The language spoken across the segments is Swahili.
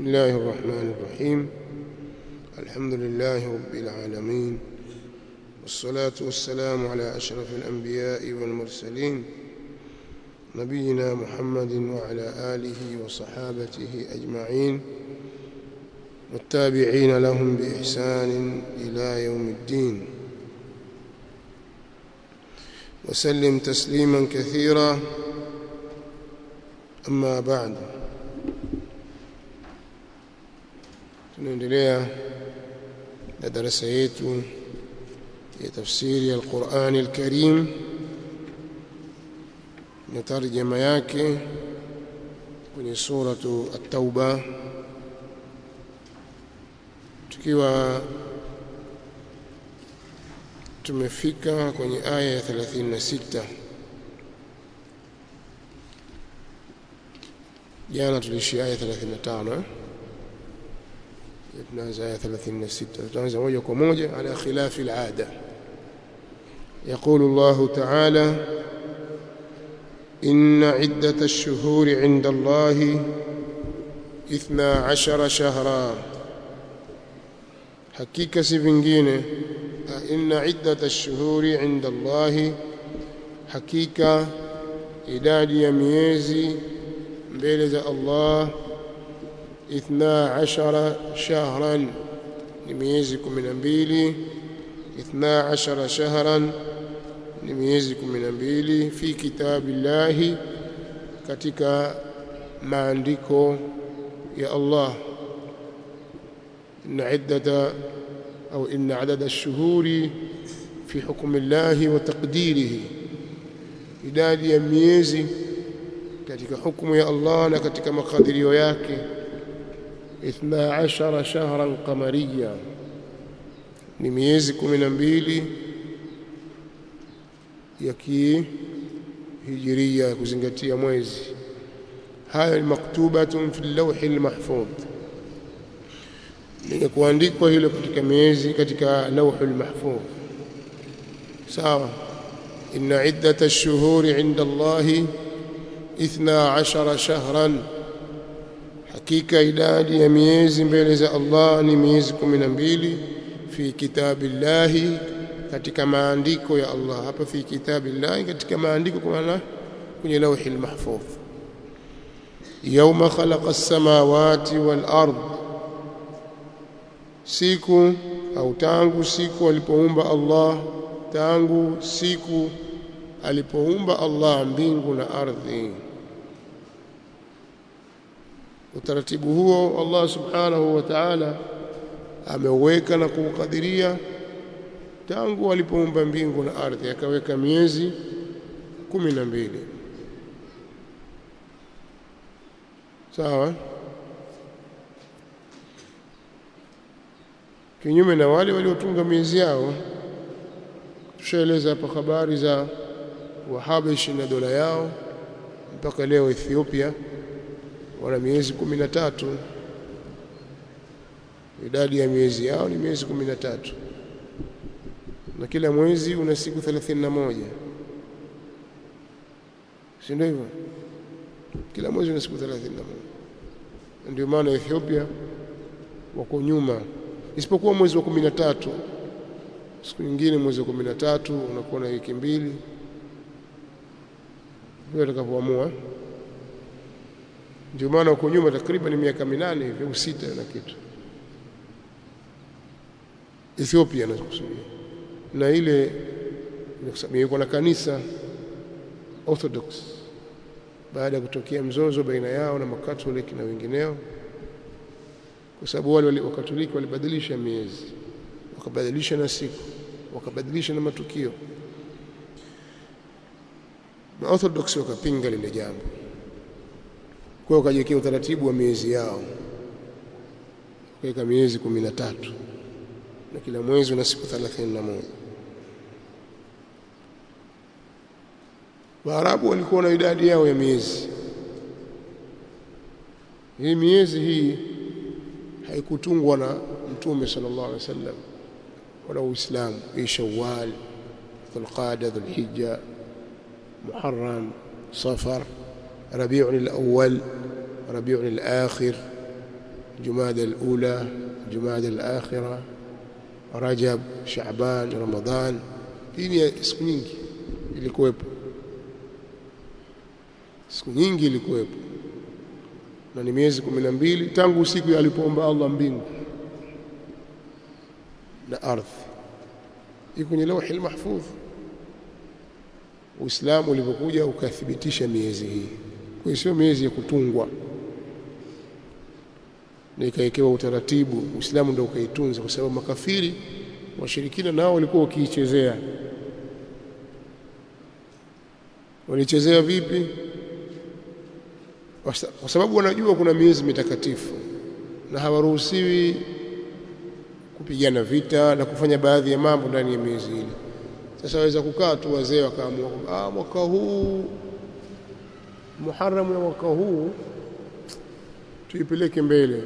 بسم الله الرحمن الرحيم الحمد لله رب العالمين والصلاة والسلام على أشرف الأنبياء والمرسلين نبينا محمد وعلى آله وصحابته أجمعين والتابعين لهم بإحسان إلى يوم الدين وسلم تسليما كثيرا أما بعد tunaendelea na darasa yetu ya tafsiri ya Qur'an al-Karim. Na tarjama yake kwenye suratu at-Tauba. Tukiwa tumefika kwenye aya ya 36 jana tulishia aya 35 eh tunaanza aya 36 tunaanza moja kwa moja ala khilafi يقول الله تعالى إن عدة الشهور عند الله إثنى عشر شهرا. حكيك سيفنجين إن عدة الشهور عند الله حكيك إداد يميزي بلد الله اثنا عشر شهرا. لميزكم من أمبيلي اثنا عشر شهرا. لميزكم من أمبيلي في كتاب الله كتك ما عندكم يا الله إن عدة أو إن عدد الشهور في حكم الله وتقديره. إدادي أميزي كتك حكم يا الله لكتك مقادري وياكِ اثنا عشر شهرا قمريا. نميزي من أمبيلي يكي هجرية كزنجتية مويزي. هاي المكتوبة في اللوح المحفوظ. يكوان ديكو هلو كتك ميزي كتك لوح المحفوظ. سارة إن عدة الشهور عند الله اثنا عشر شهراً. Hakika idadi ya miezi mbele za Allah ni miezi 12 fi kitabillahi katika maandiko ya Allah. Hapa fi kitabillahi katika maandiko kwa maana kwenye lauhil mahfuz. Yawma khalaqa as-samawati wal ard. Siku au tangu siku alipoumba Allah tangu siku alipoumba Allah mbingu na ardhi utaratibu huo Allah subhanahu wa ta'ala ameweka na kuukadiria tangu alipoumba mbingu na ardhi akaweka miezi kumi na mbili. Sawa? Kinyume na wale waliotunga miezi yao. Tushaeleza hapa habari za wahabishi na dola yao mpaka leo Ethiopia wana miezi kumi na tatu idadi ya miezi yao ni miezi kumi na tatu na kila mwezi una siku thelathini na moja. Si ndio hivyo? Kila mwezi una siku thelathini na moja. Ndio maana Ethiopia wako nyuma. Isipokuwa mwezi wa kumi na tatu siku nyingine mwezi wa kumi na tatu unakuwa na wiki mbili. Ndio atakapoamua ndio maana huko nyuma takriban miaka minane hivi au sita na kitu. Ethiopia nakusudia na ile iko na kanisa Orthodox. Baada ya kutokea mzozo baina yao na makatoliki na wengineo kwa sababu wale wakatoliki walibadilisha miezi wakabadilisha na siku wakabadilisha na matukio. Na Orthodox wakapinga lile jambo kwa hiyo wakajiwekea utaratibu wa miezi yao. Wakaweka miezi kumi na tatu na kila mwezi una siku thelathini na moja. Waarabu walikuwa na idadi yao ya miezi. Hii miezi hii haikutungwa na Mtume sallallahu alaihi wasallam wala Uislamu. Hii Shawwal Dhulqa'da Dhulhijja Muharram Safar ربيع الأول ربيع الآخر جماد الأولى جماد الآخرة رجب شعبان رمضان. هذه اسكو نينجي اللي كويبو اسكو نينجي اللي كويبو نعني ميزي كمنا مبيلي تانغو سيكو يالي بومبا الله مبينو نا أرض. لوح المحفوظ. وإسلام اللي بقوجه وكثبتش ميزي kwa sio miezi ya kutungwa. Na utaratibu Uislamu ndio ukaitunza kwa sababu makafiri washirikina nao walikuwa wakiichezea. Walichezea vipi? Kwa sababu wanajua kuna miezi mitakatifu na hawaruhusiwi kupigana vita na kufanya baadhi ya mambo ndani ya miezi ile. Sasa waweza kukaa tu wazee wakaamua ah mwaka huu Muharram ya mwaka huu tuipeleke mbele.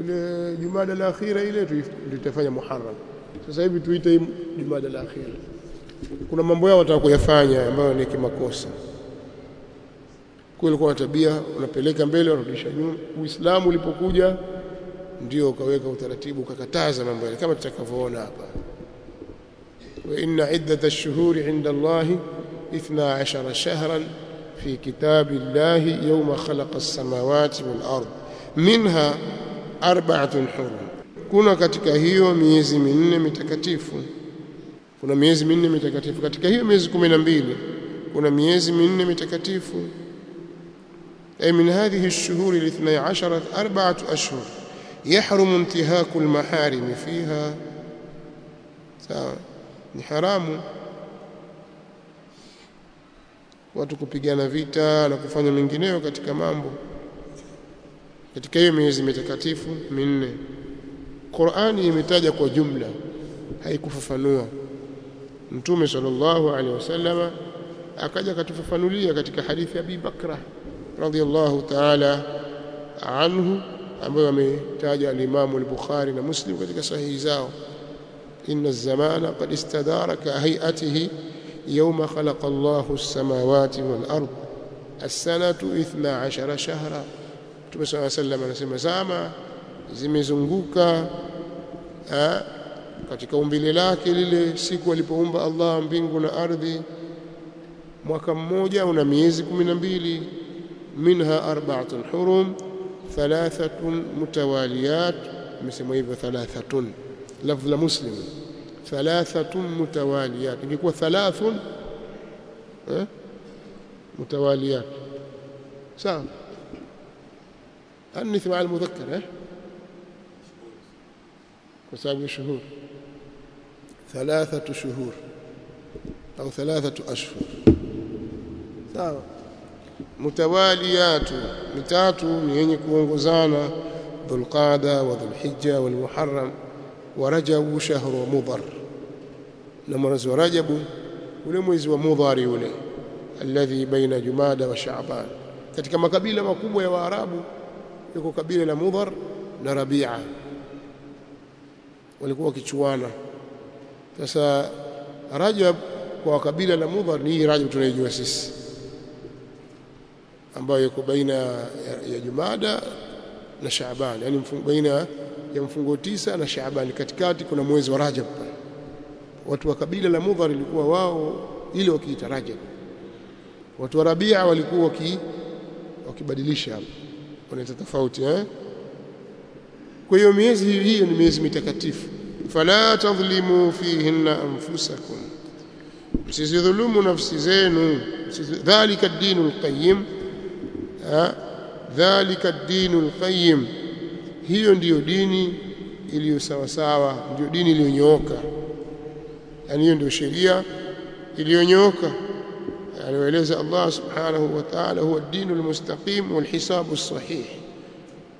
Ile Jumada la akhira ile tutafanya Muharram. Sasa hivi tuite Jumada la akhira kuna mambo yao wataka kuyafanya ambayo ni kimakosa. Kulikuwa tabia unapeleka mbele unarudisha nyuma. Uislamu ulipokuja ndio ukaweka utaratibu ukakataza mambo yale kama tutakavyoona hapa. Wa inna iddat ash-shuhuri 'inda Allahi 12 shahran في كتاب الله يوم خلق السماوات والأرض منها arba'atun hurum. Kuna katika hiyo miezi minne mitakatifu, kuna miezi minne mitakatifu katika hiyo miezi kumi na mbili kuna miezi minne mitakatifu ay min hadhihi ash-shuhur al-ithnay ashara arba'atu ashhur yahrumu intihaku al-maharim fiha sawa ni haramu watu kupigana vita na kufanya mengineyo katika mambo. Katika hiyo miezi mitakatifu minne Qur'ani imetaja kwa jumla haikufafanua. Mtume sallallahu alaihi wasallama akaja katufafanulia katika hadithi ya Abi Bakra radhiyallahu ta'ala anhu ambayo ametaja al-Imam al-Bukhari na Muslim katika sahihi zao. Inna az-zamana qad istadara ka hay'atihi yawma khalaqa Allahu as-samawati wal-ard as-sanatu 12 shahra Mtume صلى الله عليه وسلم anasema zama zimezunguka katika umbile lake lile siku alipoumba Allah mbingu na ardhi mwaka mmoja una miezi 12 منها أربعة حرم ثلاثة متواليات مسمى hivyo ثلاثة لفظ مسلم ثلاثة متواليات. يقول ثلاث متواليات. سام. النث مع المذكر ها؟ وسابع شهور. ثلاثة شهور. أو ثلاثة أشهر. سام. متواليات. ثلاثة يعني كوونغوزانا ذو القعدة وذو الحجة والمحرم. ورجب شهر مضر. Na mwezi wa rajabu ule mwezi wa mudhari ule alladhi baina jumada wa shaaban katika makabila makubwa ya waarabu yuko kabila la mudhar na rabia. Walikuwa wakichuana. Sasa rajab kwa kabila la mudhar ni hii rajab tunaijua sisi ambayo yuko baina ya Jumada na Shaaban yani baina ya mfungo tisa na Shaaban katikati kuna mwezi wa Rajab watu wa kabila la Mudhar ilikuwa wao ile wakiita Rajab watu wa Rabia walikuwa waki wakibadilisha wanaita tofauti eh? Kwa hiyo miezi hiyo ni miezi mitakatifu. Fala tadhlimu fihinna anfusakum. Msizidhulumu nafsi zenu. Dhalika ad-dinul qayyim dhalika ad-dinul qayyim hiyo ndiyo dini iliyo sawasawa, sawa ndiyo dini iliyonyooka yani hiyo ndio sheria iliyonyooka alieleza Allah subhanahu wa ta'ala huwa ad-dinul mustaqim wal hisabu sahih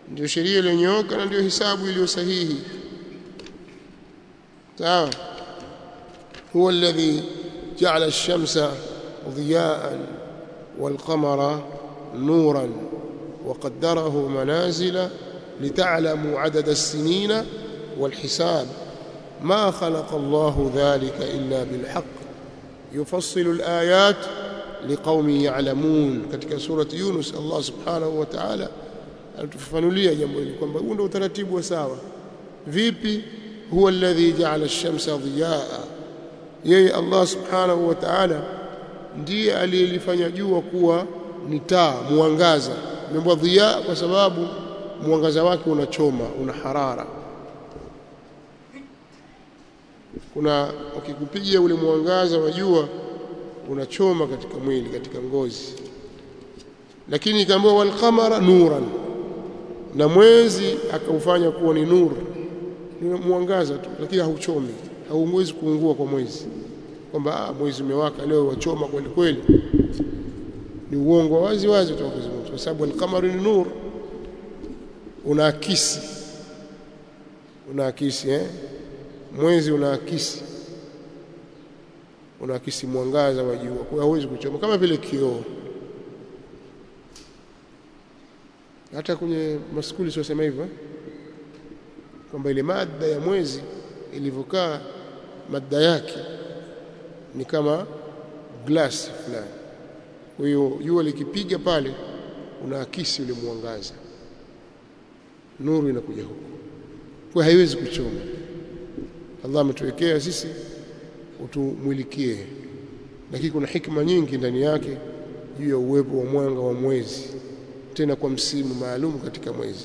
ndio sheria iliyonyooka na ndio hisabu iliyo sahihi sawa huwa alladhi ja'ala ash-shamsa ضياء والقمر نورا وقدره منازل لتعلموا عدد السنين والحساب ما خلق الله ذلك إلا بالحق يفصل الآيات لقوم يعلمون katika سورة يونس الله سبحانه وتعالى anatufafanulia jambo hili kwamba huu ndio utaratibu wa sawa vipi huwa alladhi ja'ala ash-shamsa dhiyaa yeye Allah subhanahu wa ta'ala ndiye aliyelifanya jua kuwa ni taa mwangaza imeambwa dhiya kwa sababu mwangaza wake unachoma una harara Kuna ukikupiga ule mwangaza wa jua unachoma katika mwili katika ngozi. Lakini ikaambiwa walqamara nuran. Na mwezi akaufanya kuwa ni nur. Ni mwangaza tu lakini hauchomi hauwezi kuungua kwa mwezi. Kwamba ah, mwezi umewaka leo wachoma kweli kweli. Ni uongo wazi wazi kutoka kwa sababu alqamaru ni nur. Unaakisi. Unaakisi eh mwezi unaakisi unaakisi mwangaza wa jua. Kwa hauwezi kuchoma kama vile kioo. Hata kwenye maskuli sio hivyo eh? kwamba ile mada ya mwezi ilivyokaa mada yake ni kama glasi fulani. Kwa hiyo jua likipiga pale unaakisi ule mwangaza. Nuru inakuja huko. Kwa haiwezi kuchoma Allah ametuwekea sisi utumwilikie. Lakini kuna hikma nyingi ndani yake juu ya uwepo wa mwanga wa mwezi tena kwa msimu maalum katika mwezi.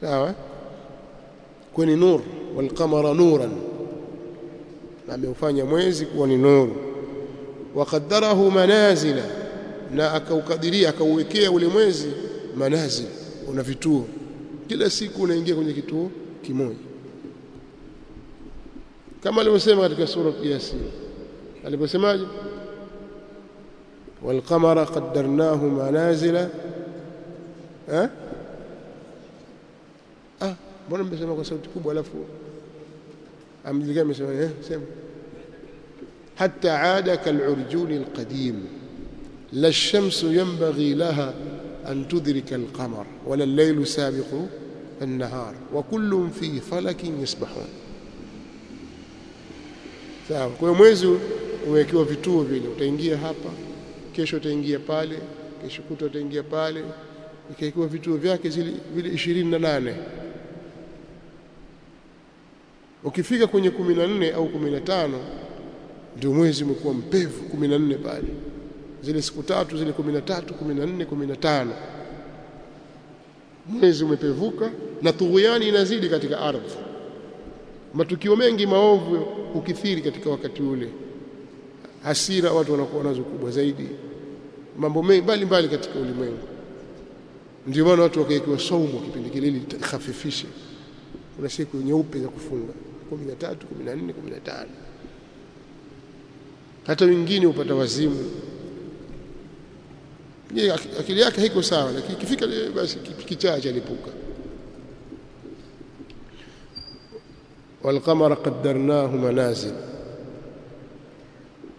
Sawa? Kwani nur walqamara nuran. Na ameufanya mwezi kuwa ni nuru waqaddarahu manazila. Na akaukadiria akauwekea ule mwezi manazil. Una vituo. Kila siku unaingia kwenye kituo kimoja kama alivyosema katika sura Yasin aliposemaje والقمر قدرناه منازل. ها؟ ah mbona mmesema kwa sauti kubwa alafu amjulikana mmesema eh sema حتى عاد كالعرجون القديم. لا الشمس ينبغي لها أن تدرك القمر ولا الليل سابق النهار وكل في فلك يسبحون. Sawa. Kwa hiyo mwezi umewekewa vituo vile. Utaingia hapa kesho utaingia pale kesho kuta utaingia pale. Ikawekewa vituo vyake zile vile 28 ukifika kwenye 14 au 15 ndio mwezi umekuwa mpevu 14 pale. Zile siku tatu zile 13 14 15 mwezi umepevuka na tughuyani inazidi katika ardhi matukio mengi maovu ukithiri katika wakati ule. Hasira watu wanakuwa nazo kubwa zaidi. Mambo mengi mbalimbali katika ulimwengu. Ndio maana watu wakaekiwa saumu kipindi kile ili khafifishe kuna siku nyeupe za kufunga. 13 14 15 hata wengine upata wazimu. Je akili yake haiko sawa lakini ikifika basi kichaa chalipuka walqamara qaddarnahu manazil.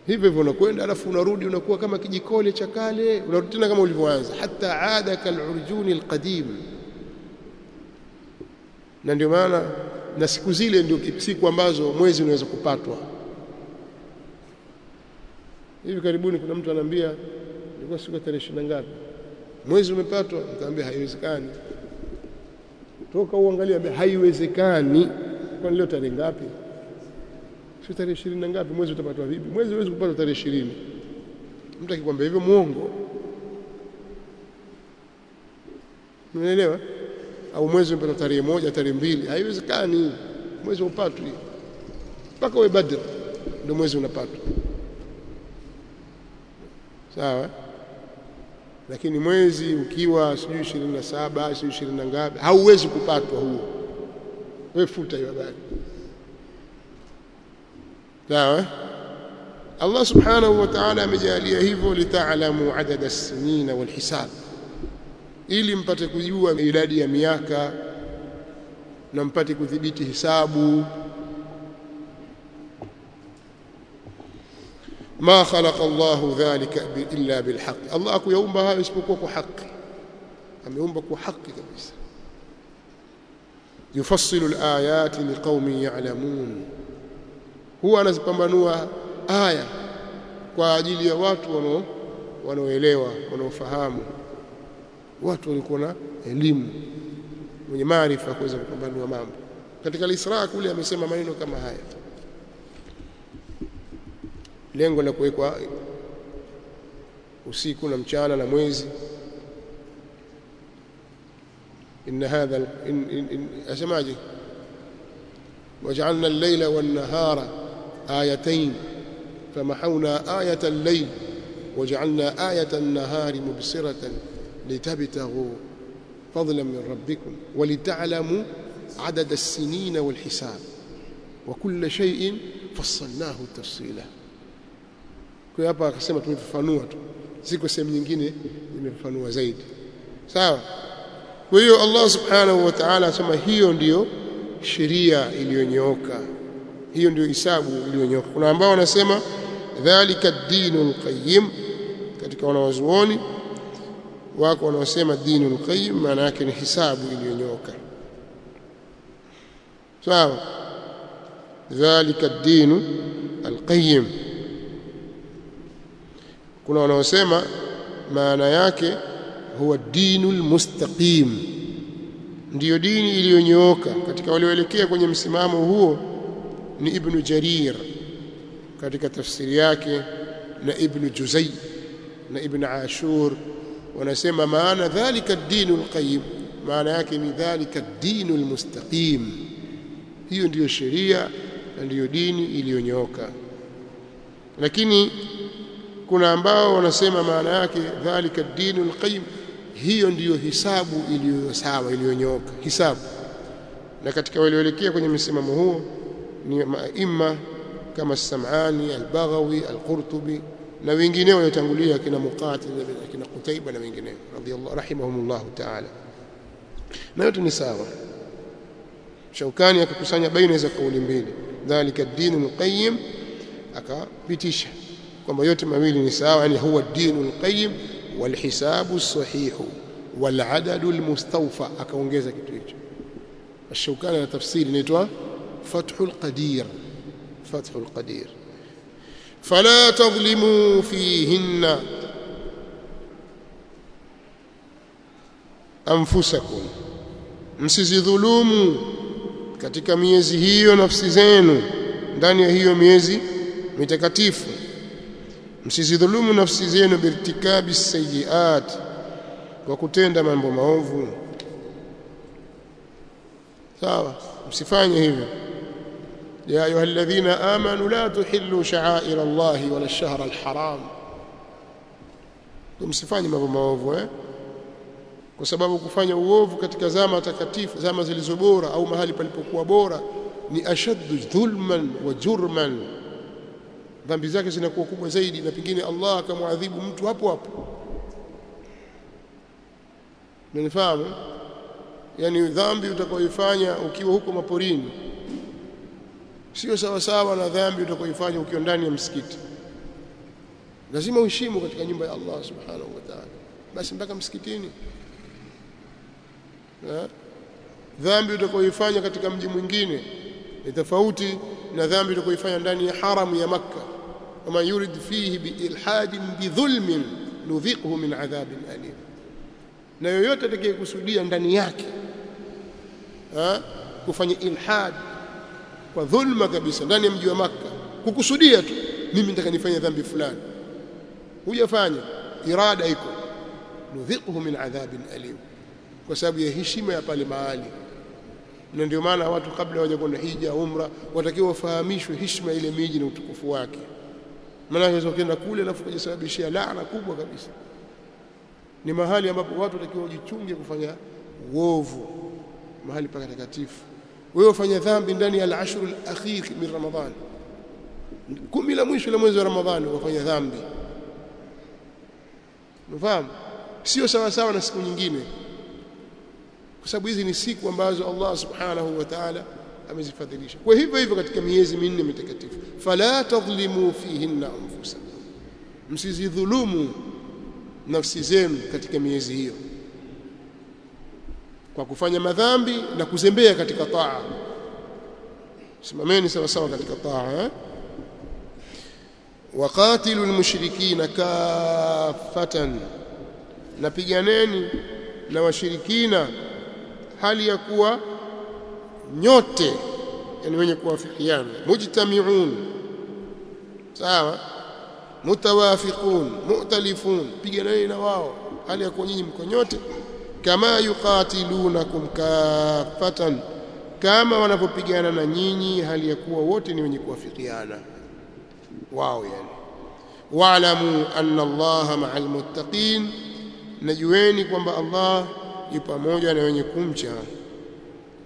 Hivyo hivyo unakwenda alafu unarudi unakuwa kama kijikole cha kale unarudi tena kama ulivyoanza. Hata ada kalurjuni alqadim. Na ndio maana na siku zile ndio siku ambazo mwezi unaweza kupatwa. Hivi karibuni kuna mtu anaambia ilikuwa siku ya tarehe ishirini ngapi? Mwezi umepatwa? Nitaambia haiwezekani. Toka uangalia haiwezekani kwani leo tarehe ngapi? Si tarehe 20 na ngapi? Mwezi utapatwa vipi? Mwezi huwezi kupata tarehe 20 mtu akikwambia hivyo muongo unaelewa au mwezi umepata tarehe moja tarehe mbili? Haiwezekani. Mwezi upatwi mpaka uwe badr ndio mwezi unapatwa. Sawa? Lakini mwezi ukiwa sijui 27 sijui 20 na ngapi hauwezi kupatwa huo wewe futa hiyo habari sawa Allah subhanahu wa ta'ala amejalia hivyo litaalamu adada as-sinina wal hisab ili mpate kujua idadi ya miaka na mpate kudhibiti hisabu ma khalaqa Allah dhalika illa bil haqq Allah akuyaumba hayo isipokuwa kwa haki ameumba kwa haki kabisa yufassilu al-ayati liqaumin ya'lamun. Huwa anazipambanua aya kwa ajili ya watu wanao wanaoelewa wanaofahamu. Watu walikuwa na elimu wenye maarifa kuweza kupambanua mambo. Katika al-Isra kule amesema maneno kama haya. Lengo la kuwekwa usiku na mchana na mwezi إن هذا إن إن إن أسماجي. وجعلنا الليل والنهار آيتين فمحونا آية الليل وجعلنا آية النهار مبصرة لتبتغوا فضلا من ربكم ولتعلموا عدد السنين والحساب. وكل شيء فصلناه تفصيلا. kwa hapa akasema tumefafanua tu ziko sehemu nyingine zimefafanua zaidi sawa kwa hiyo Allah subhanahu wa ta'ala asema hiyo ndiyo sheria iliyonyooka. Hiyo ndiyo hisabu iliyonyooka. Kuna ambao wanasema dhalika dinu lqayim, katika wanawazuoni wako wanaosema dinu lqayim maana yake ni hisabu iliyonyooka. Sawa. Dhalika ad-dinu al-qayyim. Kuna wanaosema maana yake huwa dinul mustaqim. Ndiyo dini iliyonyooka. Katika walioelekea kwenye msimamo huo ni ibnu jarir katika tafsiri yake na ibnu juzai na ibnu ashur. Wanasema maana dhalika dinul qayyim maana yake ni dhalika dinul mustaqim. Hiyo ndiyo sheria na ndiyo dini iliyonyooka. Lakini kuna ambao wanasema maana yake dhalika dinul qayyim hiyo ndiyo hisabu iliyo sawa iliyonyooka. Hisabu. Na katika walioelekea kwenye msimamo huo ni maima kama Sam'ani al-Baghawi al-Qurtubi na wengineo waliotangulia kina Muqatil kina Qutaiba na wengineo. Radiyallahu rahimahumullahu ta'ala. Na yote ni sawa. Shaukani akakusanya baina za kauli mbili. Dhalika ad-dinul qayyim akapitisha kwamba yote mawili ni sawa yani huwa dinul qayyim walhisabu sahihu waladadu almustawfa akaongeza kitu hicho. Shaukani na tafsiri inaitwa Fathul lqadir Fathul Qadir. Fala tadhlimu fihinna anfusakum msizidhulumu katika miezi hiyo nafsi zenu ndani ya hiyo miezi mitakatifu msizidhulumu nafsi zenu birtikabi sayiat kwa kutenda mambo maovu. Sawa msifanye hivyo. Ya ayyuhalladhina amanu la tuhillu sha'air Allah wala ash-shahr al-haram. Msifanye mambo maovu eh? Kwa sababu kufanya uovu katika zama takatifu zama zilizo bora au mahali palipokuwa bora ni ashaddu dhulman wa jurman dhambi zake zinakuwa kubwa zaidi na pengine Allah akamwadhibu mtu hapo hapo Unanifahamu? yani dhambi utakayoifanya ukiwa huko maporini sio sawa sawa na dhambi utakayoifanya ukiwa ndani ya msikiti. Lazima uheshimu katika nyumba ya Allah Subhanahu wa Ta'ala. Basi mpaka msikitini. na Dhambi utakayoifanya katika mji mwingine ni tofauti na dhambi utakayoifanya ndani ya haramu ya Makka. Wama yurid fihi biilhadin bidhulmin نذقه min adhabin alim. Na yoyote atakayekusudia ndani yake kufanya ilhad kwa dhulma kabisa ndani ya mji wa Makka kukusudia tu mimi nataka nifanye dhambi fulani. Hujafanya irada iko. Nudhiquhu min adhabin alim. Kwa sababu ya heshima ya pale mahali. Na ndio maana watu kabla hawaja hija umra watakiwa wafahamishwe heshima ile miji na utukufu wake maana unaweza kwenda kule alafu kujisababishia laana kubwa kabisa. Ni mahali ambapo watu watakiwa wajichunge kufanya uovu. Mahali patakatifu. Wewe ufanya dhambi ndani ya al-ashr al-akhir min ramadhan kumi la mwisho la mwezi wa ramadhani wafanya dhambi. Unafahamu? Sio sawa sawa na siku nyingine. Kwa sababu hizi ni siku ambazo Allah subhanahu wa ta'ala amezifadhilisha kwa hivyo hivyo katika miezi minne mitakatifu fala tadhlimu fihinna anfusakum msizidhulumu nafsi zenu katika miezi hiyo kwa kufanya madhambi na kuzembea katika taa simameni sawa sawa katika taa eh? waqatilu lmushrikina kafatan napiganeni na washirikina hali ya kuwa nyote yani wenye kuwafikiana. Mujtami'un. Sawa? Mutawafiqun. Mu'talifun. Piganeni na wao. Hali ya kuwa nyinyi mko nyote. Kama yuqatilunakum kafatan kama wanapopigana na nyinyi hali ya kuwa wote ni wenye kuwafikiana. Wao yani. Wa'lamu anna allaha ma'al muttaqin. Najueni kwamba Allah yu pamoja na wenye kumcha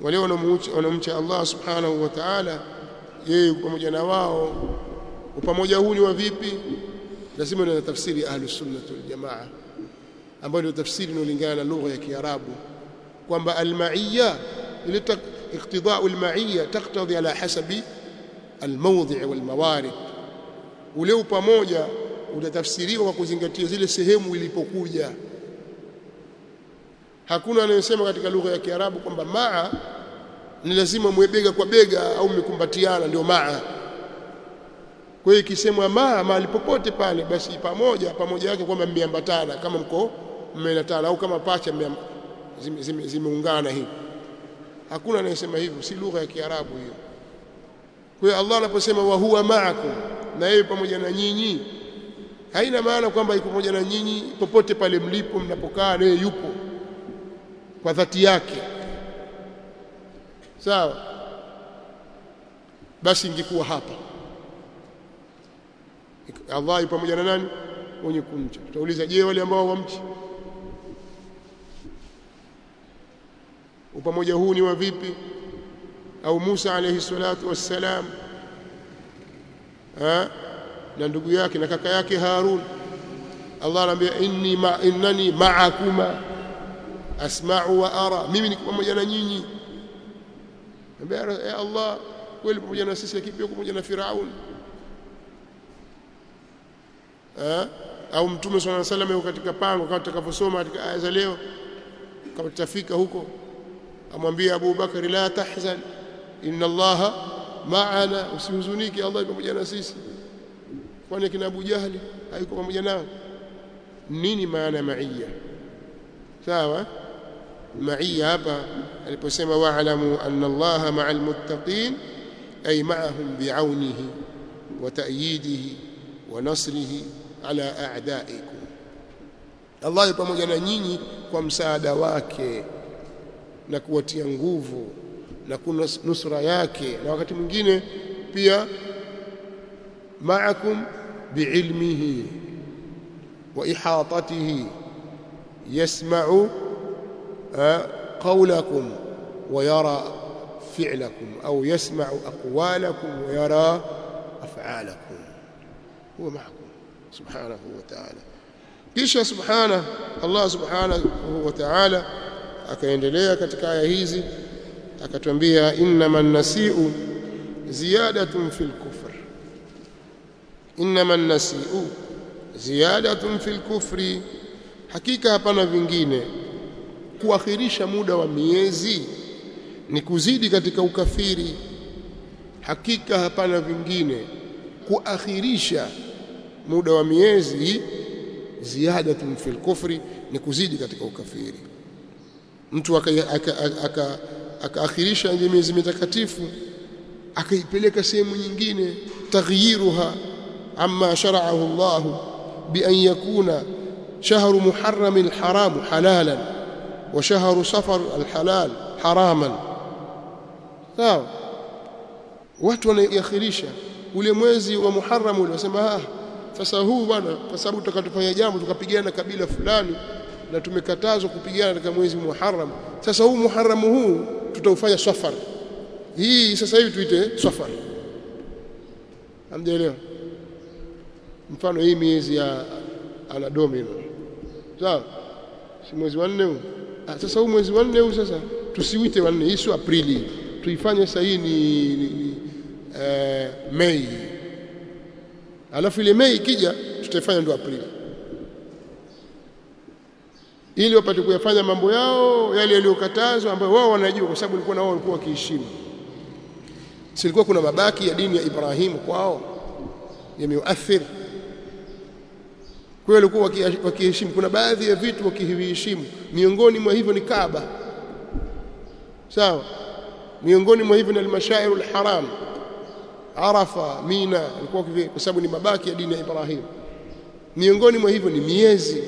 wale wanaomcha Allah subhanahu wa ta'ala yeye pamoja na wao. Upamoja huu ni wa vipi? Lazima na tafsiri ahlus sunnah wal jamaa ambayo ndio tafsiri inolingana na lugha ya Kiarabu kwamba almaiya ile iqtida'u al-ma'iyya taqtadi ala hasabi al-mawdi' wal-mawarid ule upamoja utatafsiriwa kwa kuzingatia zile sehemu ilipokuja hakuna anayesema katika lugha ya Kiarabu kwamba maa ni lazima mwebega kwa bega au mmekumbatiana ndio maa. Kwa hiyo ikisemwa maa mahali popote pale basi pamoja pamoja yake kwamba mmeambatana kama mko mmeletana au kama pacha zimeungana zime, zime hivi. Hakuna anayesema hivyo si lugha ya Kiarabu hiyo. Kwa hiyo Allah anaposema wa huwa ma'akum na yeye pamoja na nyinyi haina maana kwamba yuko pamoja na nyinyi popote pale mlipo mnapokaa naye yupo kwa dhati yake. Sawa? Basi ingekuwa hapa. Allah yupo pamoja na nani? Wenye kumcha. Tutauliza je wale ambao wamchi upamoja huu ni wa vipi? Au Musa alayhi salatu wassalam ha na ndugu yake na kaka yake Harun. Allah anambia inni ma innani ma'akuma asma'u wa ara. Mimi niko pamoja na nyinyi. Ya Allah kweli pamoja na sisi lakini pia pamoja na Firaun. Eh? Au mtume swalla salam yuko katika pango kama tutakavyosoma katika aya za leo. Kama tutafika huko amwambia Abu Bakari la tahzan. Inna Allah ma'ana. Usihuzunike Allah yuko pamoja na sisi. Kwani kina Abu Jahli hayuko pamoja nao? Nini maana ya maiya sawa maiya hapa aliposema wa'lamu anna Allaha ma'al muttaqin ay ma'ahum bi'aunihi wa ta'yidihi wa nasrihi ala a'da'ikum Allah yupo pamoja na nyinyi kwa msaada wake na kuwatia nguvu na kunusra yake na wakati mwingine pia ma'akum bi'ilmihi wa ihatatihi yasma'u أه، قولكم ويرى فعلكم أو يسمع أقوالكم ويرى أفعالكم. هو معكم سبحانه وتعالى. كيش سبحانه؟ الله سبحانه وتعالى. أكين دليا كتكايا هيزي. أكتم بيها إنما النسيء زيادة في الكفر. إنما النسيء زيادة في الكفر. حقيقة أبنى فينجيني. kuakhirisha muda wa miezi ni kuzidi katika ukafiri. Hakika hapana vingine, kuakhirisha muda wa miezi ziyadatun fil kufri, ni kuzidi katika ukafiri. Mtu akaakhirisha ile miezi mitakatifu akaipeleka sehemu nyingine, taghyiruha amma sharahu Allah bi an yakuna shahru muharramin haramu halalan وشهر صفر الحلال حراما sawa watu wanaiakhirisha ule mwezi wa Muharram ule wasema ah sasa huu bwana kwa sababu tutakatufanya jambo tukapigana na kabila fulani na tumekatazwa kupigana katika mwezi Muharram sasa huu Muharram huu tutaufanya safar hii sasa hivi tuite safar hamjaelewa mfano hii miezi ya anadomino sawa si mwezi wa nne huu ah, Sasa huu mwezi wa nne huu sasa tusiwite wa nne hii sio aprili. Tuifanye sasa hii ni, ni, ni eh, Mei alafu ile Mei ikija tutaifanya ndo Aprili. Ili wapate kuyafanya mambo yao yale yaliyokatazwa ambayo wao wanajua kwa sababu walikuwa na wao walikuwa wakiheshimu. Silikuwa kuna mabaki ya dini ya Ibrahimu kwao? Yameuathiri kwa hiyo walikuwa wakiheshimu. Kuna baadhi ya vitu wakiviheshimu miongoni mwa hivyo ni Kaaba. Sawa? Miongoni mwa hivyo ni almashairu alharam Arafa Mina alikuwa kwa sababu ni mabaki ya dini ya Ibrahim. Miongoni mwa hivyo ni miezi.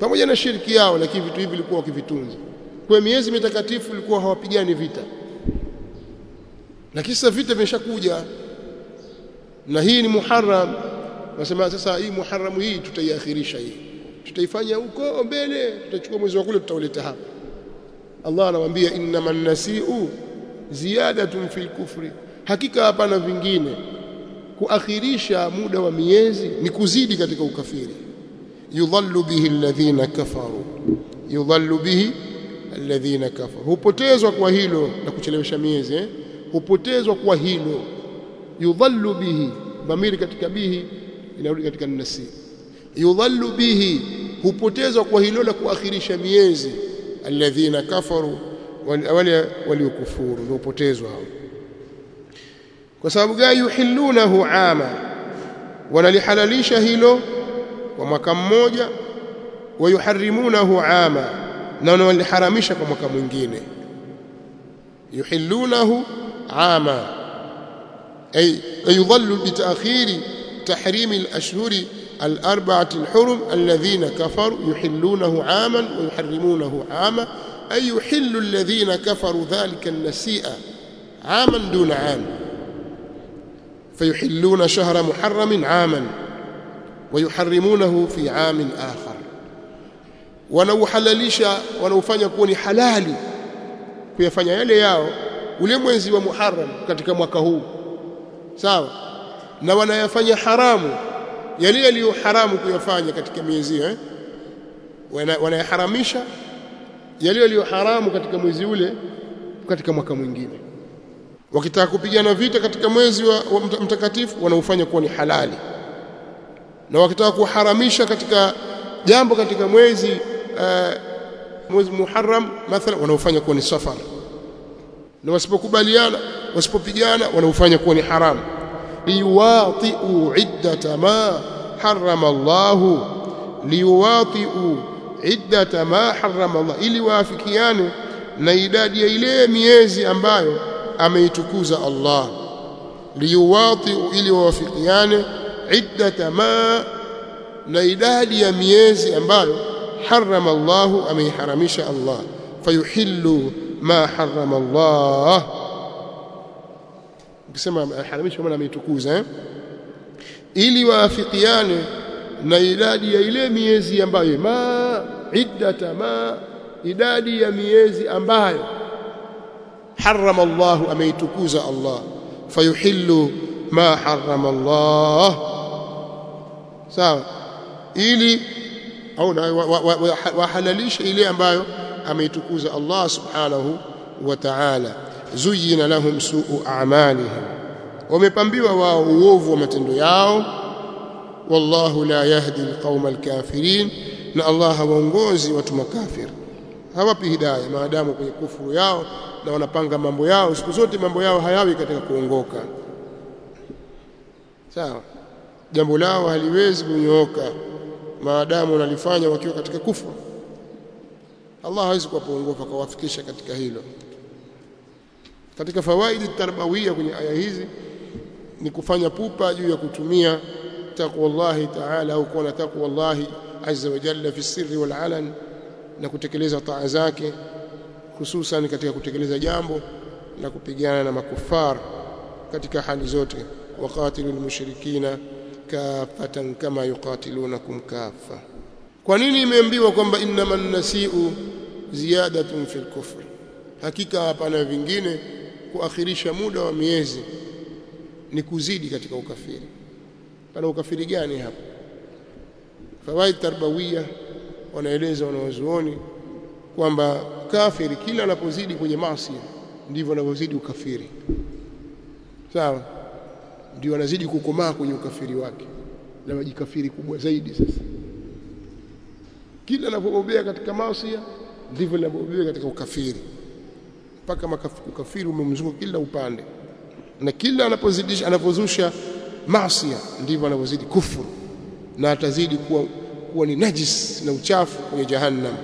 Pamoja na shiriki yao lakini vitu hivi vilikuwa wakivitunza. Kwa miezi mitakatifu ilikuwa hawapigani vita. Lakini sasa vita vimeshakuja na hii ni Muharram nasema sasa hii muharamu hii tutaiakhirisha hii. Tutaifanya huko mbele tutachukua mwezi wa kule tutauleta hapa. Allah anamwambia innaman nasiu ziyadatun fil kufri. Hakika hapana vingine. Kuakhirisha muda wa miezi ni kuzidi katika ukafiri. Yudhallu bihi alladhina kafaru. Yudhallu bihi alladhina kafaru. Hupotezwa kwa hilo na kuchelewesha miezi eh? hupotezwa kwa hilo. Yudhallu bihi dhamiri katika bihi inarudi katika nasi yudhallu bihi hupotezwa kwa hilo la kuakhirisha miezi. Alladhina kafaru wale waliokufuru ndio hupotezwa kwa sababu gani? Yuhillunahu ama wanalihalalisha hilo kwa mwaka mmoja wayuharrimunahu ama na wanaliharamisha kwa mwaka mwingine. Yuhillunahu ama ay yudhallu bitaakhiri تحريم الأشهر الأربعة الحرم الذين كفروا يحلونه عاما ويحرمونه عاما أي يحل الذين كفروا ذلك النسيء عاما دون عام. فيحلون شهر محرم عاما ويحرمونه في عام آخر. wanauhalalisha wanaufanya kuwa ni halali kuyafanya yale yao ule mwezi wa Muharram katika mwaka huu. Na wanayafanya haramu. Yale yaliyo haramu kuyafanya katika miezi eh? Wanayaharamisha yale yaliyo haramu katika mwezi ule katika mwaka mwingine. Wakitaka kupigana vita katika mwezi wa, wa mtakatifu wanaufanya kuwa ni halali. Na wakitaka kuharamisha katika jambo katika mwezi uh, mwezi Muharram mathalan wanaufanya kuwa ni safar. Na wasipokubaliana wasipopigana wanaofanya kuwa ni haramu ليواطئوا عدة ما حرم الله. ليواطئوا عدة ما حرم الله. إلي وافكيان نيداد يليه ميزي أمبايو أما يتكوز الله. ليواطئوا إلي وافكيان عدة ما نيداد يميزي أمبايو حرم الله أمي حرمش الله. فيحلوا ما حرم الله. Ukisema haramisha maana ameitukuza eh? ili waafikiane na idadi ya ile miezi ambayo ma iddata ma idadi ya miezi ambayo harama Allah ameitukuza Allah. Fayuhillu ma harama Allah. Sawa? Ili au wahalalisha ile ambayo ameitukuza Allah subhanahu wa ta'ala zuyina lahum su'u a'malihim. Wamepambiwa wao uovu wa matendo yao. Wallahu la yahdi alqauma alkafirin. Na Allah hawaongozi watu makafir. Hawapi hidayah maadamu kwenye kufuru yao na wanapanga mambo yao. Siku zote mambo yao hayawi katika kuongoka. Sawa. Jambo lao haliwezi kunyooka maadamu wanalifanya wakiwa katika kufuru. Allah hawezi kuwapongoka kuwafikisha katika hilo katika fawaidi tarbawia kwenye aya hizi ni kufanya pupa juu ya kutumia taqwallahi ta'ala au kuwa na taqwallahi azza wa jalla fi sirri wal alan na kutekeleza taa zake hususan katika kutekeleza jambo na kupigana na makufar katika hali zote. Waqatilul mushrikina kafatan kama yuqatilunakum kafa kwa nini imeambiwa kwamba innaman nasiu ziyadatun fil kufr? Hakika hapana vingine kuakhirisha muda wa miezi ni kuzidi katika ukafiri. Pana ukafiri gani hapa fawaid tarbawiya wanaeleza wanawazuoni kwamba kafiri kila anapozidi kwenye maasi ndivyo anavyozidi ukafiri. Sawa? Ndio anazidi kukomaa kwenye ukafiri wake. Na majikafiri kubwa zaidi sasa. Kila anapobobea katika maasi ndivyo anapobobea katika ukafiri mpaka ukafiri umemzunguka kila upande. Na kila anapozidisha anapozusha maasi ndivyo anavyozidi kufuru. Na atazidi kuwa kuwa ni najis na uchafu kwenye jahannam.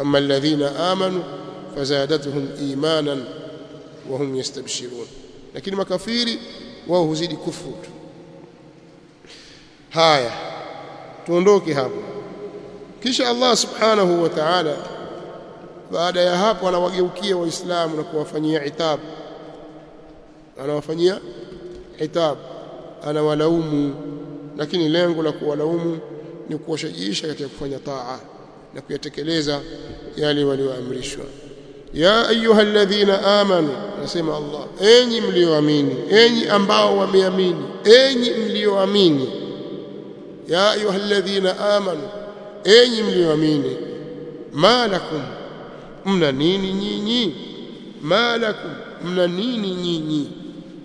Amma alladhina amanu fazadatuhum imanan wa hum yastabshirun. Lakini makafiri wao huzidi kufuru haya tuondoke hapo. Kisha Allah subhanahu wa ta'ala baada ya hapo anawageukia waislamu na kuwafanyia itabu anawafanyia itabu anawalaumu. Lakini lengo la kuwalaumu ni kuwashajiisha katika kufanya taa na kuyatekeleza yale walioamrishwa. Ya ayuha alladhina amanu nasema Allah enyi mlioamini enyi ambao wameamini enyi mlioamini. Ya ayuha alladhina amanu enyi mlioamini. Malakum mna nini nyinyi malakum mna nini nyinyi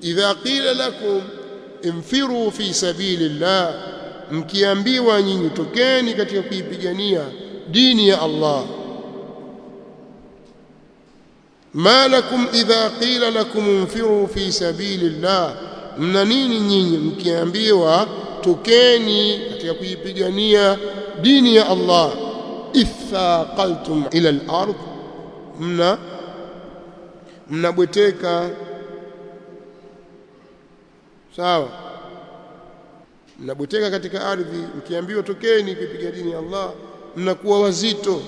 idha qila lakum infiru fi sabilillah mkiambiwa nyinyi tokeni katika kuipigania dini ya Allah ma lakum idha qila lakum infiru fi sabilillah mna nini nyinyi mkiambiwa tokeni katika kuipigania dini ya Allah ithaqaltum ila al-ard mna mnabweteka. Sawa? Mnabweteka katika ardhi mkiambiwa tokeni kipiga dini ya Allah mnakuwa wazito.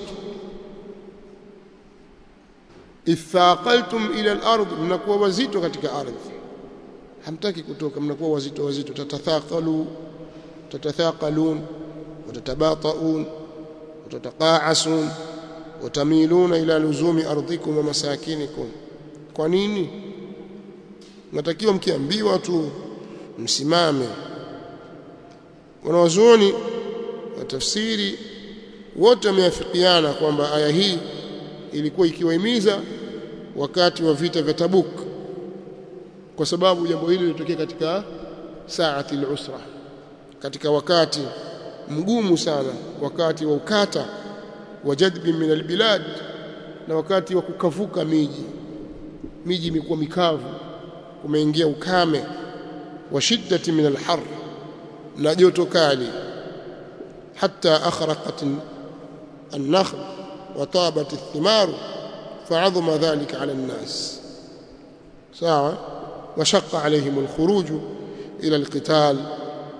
Ithaqaltum ila al-ardh mnakuwa wazito katika ardhi. Hamtaki kutoka mnakuwa wazito wazito. Tatathaqalu tatathaqalun watatabataun watataqaasun watamiluna ila luzumi ardhikum wa masakinikum. Kwa nini? Natakiwa mkiambiwa tu msimame. Wanawazuoni wa tafsiri wote wameafikiana kwamba aya hii ilikuwa ikiwahimiza wakati wa vita vya Tabuk kwa sababu jambo hili lilitokea katika saati al-usra katika wakati mgumu sana wakati wa ukata wa jadbi min albilad na wakati wa kukavuka miji miji imekuwa mikavu kumeingia ukame wa shiddati min alhar na joto kali hatta akhraqat an-nakhl wa tabat ath-thimar fa'adhama dhalika 'ala an-nas sawa وشق عليهم الخروج إلى القتال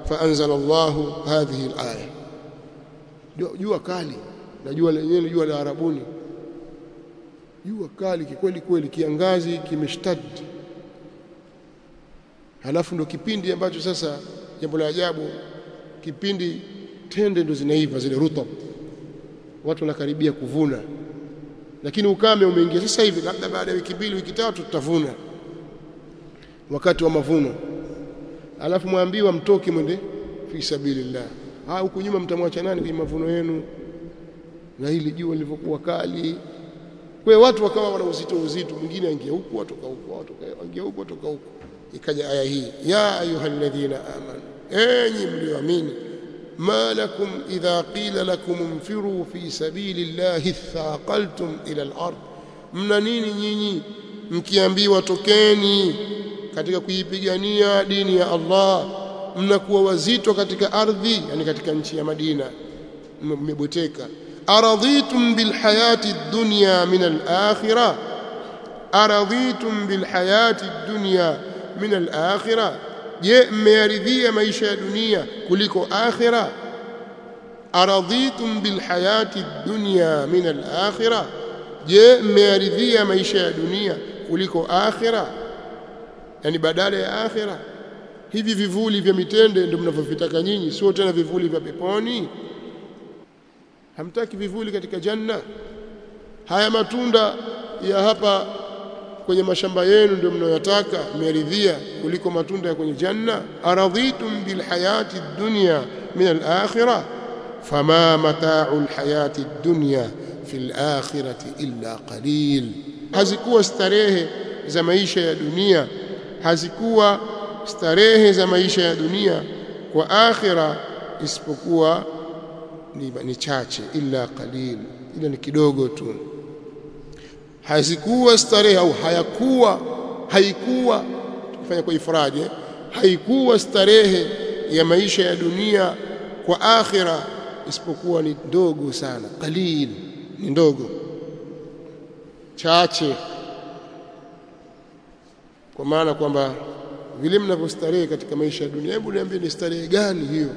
فأنزل الله هذه الآية jua kali na jua lenyewe jua la Arabuni. Jua kali kikweli kweli kiangazi kimeshtad halafu ndo kipindi ambacho sasa jambo la ajabu kipindi tende ndo zinaiva zile rutab watu wanakaribia kuvuna. Lakini ukame umeingia. Sasa hivi labda baada ya wiki mbili wiki tatu tutavuna. Wakati wa mavuno. Alafu mwambiwa mtoke mwende fi sabilillah. Ah huku nyuma mtamwacha nani kwenye mavuno yenu na hili jua lilivyokuwa kali. Kwa hiyo watu wakawa wana uzito uzito mwingine angia huku atoka huku atoka angia huku atoka huku. Ikaja aya hii ya ayyuhalladhina amanu enyi mlioamini ma lakum idha qila lakum infiru fi sabili llahi thaqaltum ila al-ard mna nini nyinyi mkiambiwa tokeni katika kuipigania dini ya Allah mnakuwa wazito katika ardhi yani katika nchi ya Madina mmeboteka aradhitum bilhayati dunya min al-akhirah aradhitum bilhayati dunya min al-akhirah je mmearidhia maisha ya dunia kuliko akhira. Aradhitum bilhayati dunya min al-akhirah je mmearidhia maisha ya dunia kuliko akhira. Yani badala ya akhira. Hivi vivuli vya mitende ndio mnavyovitaka nyinyi sio tena vivuli vya peponi hamtaki vivuli katika janna. Haya matunda ya hapa kwenye mashamba yenu ndio mnayotaka mmeridhia kuliko matunda ya kwenye janna? Aradhitum bilhayati dunya min al-akhirah? Fama mata'u alhayati dunya fil akhirati illa qalil. Hazikuwa starehe za maisha ya dunia hazikuwa starehe za maisha ya dunia kwa akhira isipokuwa ni, ni chache illa qalil. Ila ni kidogo tu. Hazikuwa starehe au hayakuwa haikuwa tukifanya kwa ifraje haikuwa starehe ya maisha ya dunia kwa akhira isipokuwa ni ndogo sana. Qalil ni ndogo. Chache. Kwa maana kwamba vile mnavyostarehe katika maisha ya dunia hebu niambie ni starehe gani hiyo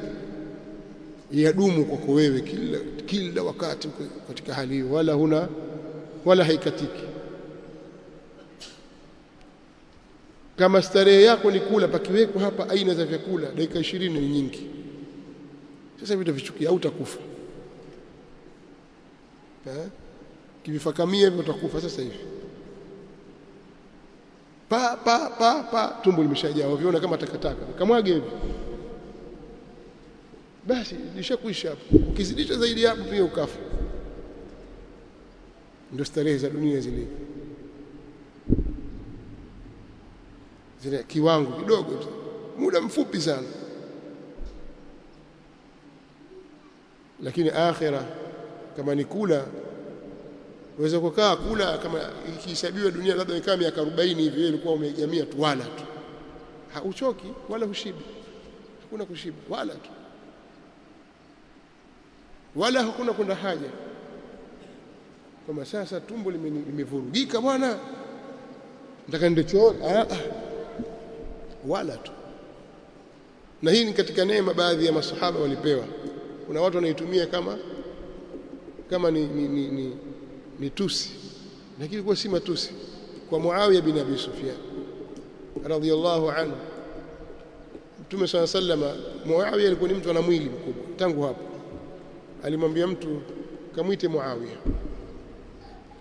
yadumu kwako wewe kila kila wakati katika hali hiyo. Wala huna wala haikatiki. Kama starehe yako ni kula pakiwekwa hapa aina za vyakula dakika 20 ni nyingi. Sasa vitu vichukia au utakufa kivifakamia hivyo utakufa sasa hivi. Pa pa pa pa tumbo limeshajaa. Uviona kama takataka. Kamwage hivi basi nishakuisha hapo. Ukizidisha zaidi hapo pia ukafa. Ndio starehe za dunia zile zile kiwango kidogo tu. Muda mfupi sana. Lakini akhira kama ni kula uweza kukaa kula kama ikihesabiwa dunia labda ikaa miaka 40 hivi ilikuwa umejamia tu wala tu. Hauchoki wala hushibi. Hakuna kushiba wala tu wala hakuna kwenda haja. Kama sasa tumbo limevurugika bwana. Nataka nende choo ah, ah. wala tu. Na hii ni katika neema baadhi ya masahaba walipewa. Kuna watu wanaitumia kama kama ni, ni, ni, ni, ni tusi. Lakini kuwa si matusi. Kwa Muawiya bin Abi Sufyan. Radhiyallahu anhu. Mtume swalla sallama Muawiya alikuwa ni mtu ana mwili mkubwa. Tangu hapo alimwambia mtu kamwite Muawiya.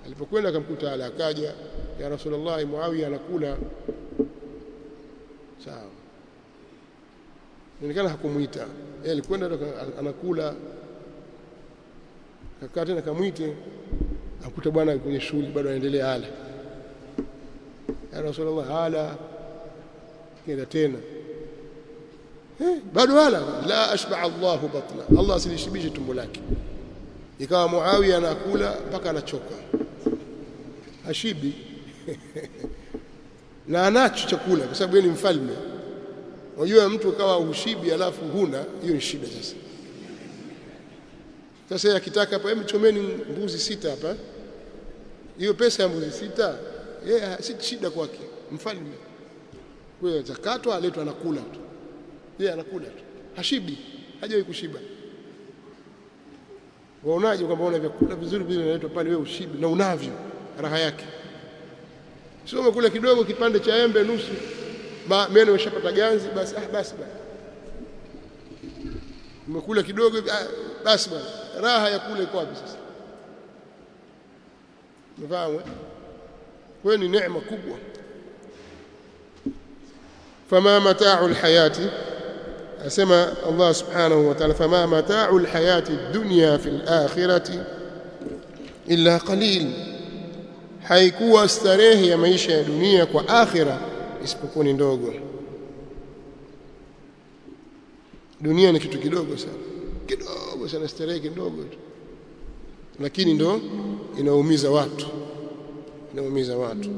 Alipokwenda akamkuta ala akaja ya Rasulullah Muawiya anakula. Sawa. Inaonekana hakumwita. Yeye alikwenda anakula. Kakaa tena kamwite akuta bwana kwenye shughuli bado anaendelea ala. Ya Rasulullah ala kenda tena bado wala la ashba Allahu batna. Allah asilishibishe tumbo lake. Ikawa Muawiya anakula mpaka anachoka. Ashibi na anacho chakula kwa sababu yeye ni mfalme. Unajua mtu kawa ushibi alafu huna hiyo ni shida sasa. Sasa akitaka hapa hebu chomeni mbuzi sita hapa. Hiyo pesa ya mbuzi sita yeye si shida kwake. Mfalme. Kwa zakatwa aletwa anakula tu yeye anakula tu. Hashibi. Hajawahi kushiba. Waonaje kwamba una vyakula vizuri vile vinaletwa pale wewe ushibi na unavyo raha yake? Sio umekula kidogo kipande cha embe nusu. Meno umeshapata ganzi basi ah basi basi. Umekula kidogo ah, basi basi, raha ya kula iko wapi sasa? Mfahamu kwa ni neema kubwa. Fama mata'u alhayati asema Allah subhanahu wa ta'ala fama mata'u alhayati ad-dunya fil akhirati illa qalil. Haikuwa starehe ya maisha ya dunia kwa akhira isipokuwa ni ndogo. Dunia ni kitu kidogo sana. Kidogo sana starehe kidogo tu. Lakini ndo inaumiza watu. Inaumiza watu